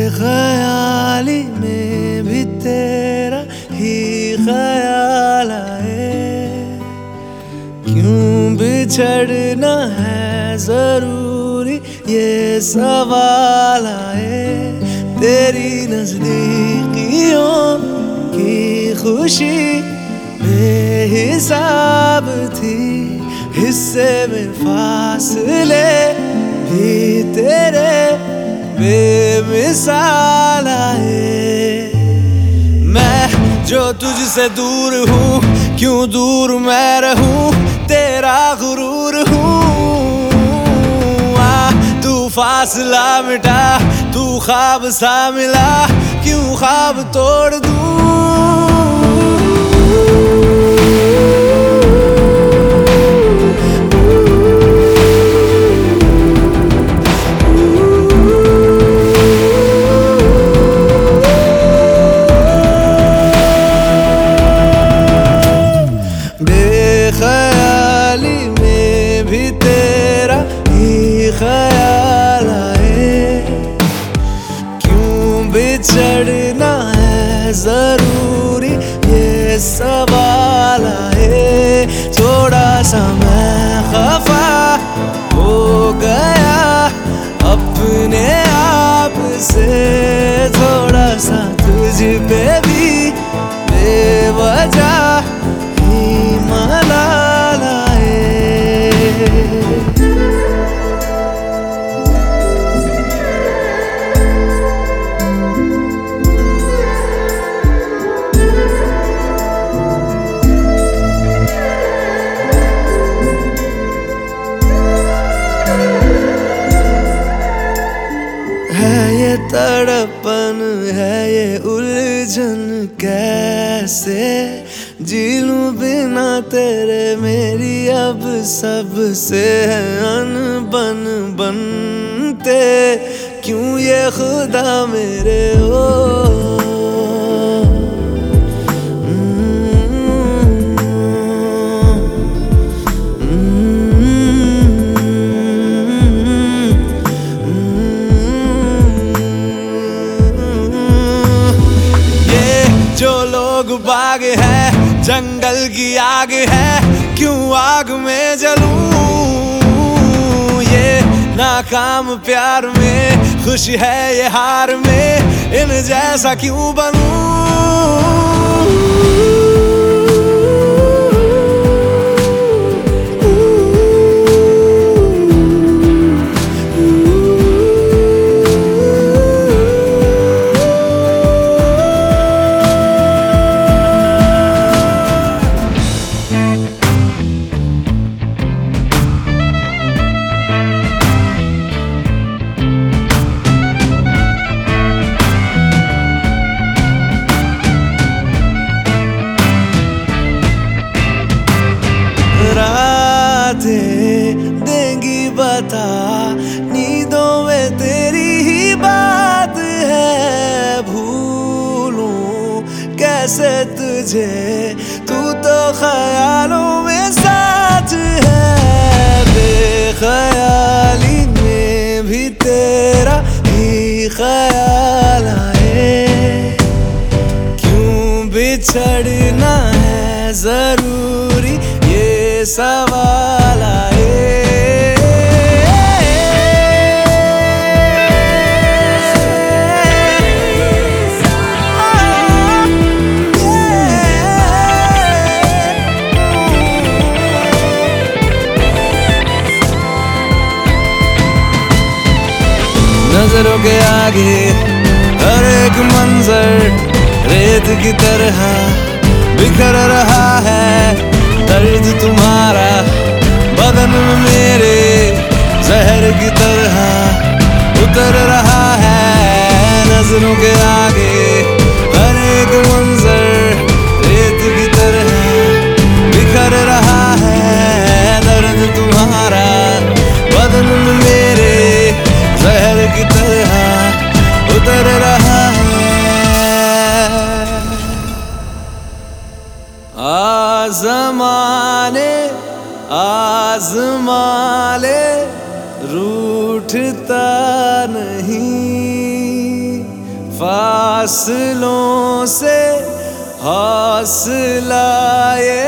बेख्याली में भी तेरा ही ख्याल क्यों बिछड़ना है ज़रूर? ये सवाल आए तेरी नजदीकियों की खुशी बेहिसाब थी, हिस्से में फासले भी तेरे बेमिसाल आए। मैं जो तुझसे दूर हूँ, क्यों दूर मैं रहूँ, तेरा गुरूर हूँ। फासला मिटा तू ख्वाब सा मिला क्यों ख्वाब तोड़ दूँ? बिछड़ना है ज़रूरी, ये सवाल है। थोड़ा सा मैं खफा हो गया अपने आप से। तड़पन है ये उलझन कैसे? जी लूँ बिना तेरे मेरी अब सबसे है अनबन बनते। क्यों ये खुदा मेरे हो? जंगल की आग है, क्यों आग में जलूं? ये नाकाम प्यार में, खुश है ये हार में, इन जैसा क्यों बनूं? रातें देंगी बता नींदों में तेरी ही बात है, भूलूं कैसे तुझे? तू तो ख्यालों में साथ है, बेख्याली में भी तेरा ही ख्याल आए। क्यों बिछड़ना है ज़रूरी? सवाल आए। नज़रों के आगे हर एक मंजर रेत की तरह। उतर रहा है नज़रों के आगे, हर एक मंजर रेत की तरह बिखर रहा है। दर्द तुम्हारा बदन मेरे जहर की तरह उतर रहा है। आजमाने, आजमाले रूठता नहीं। फासलों से हौसला ये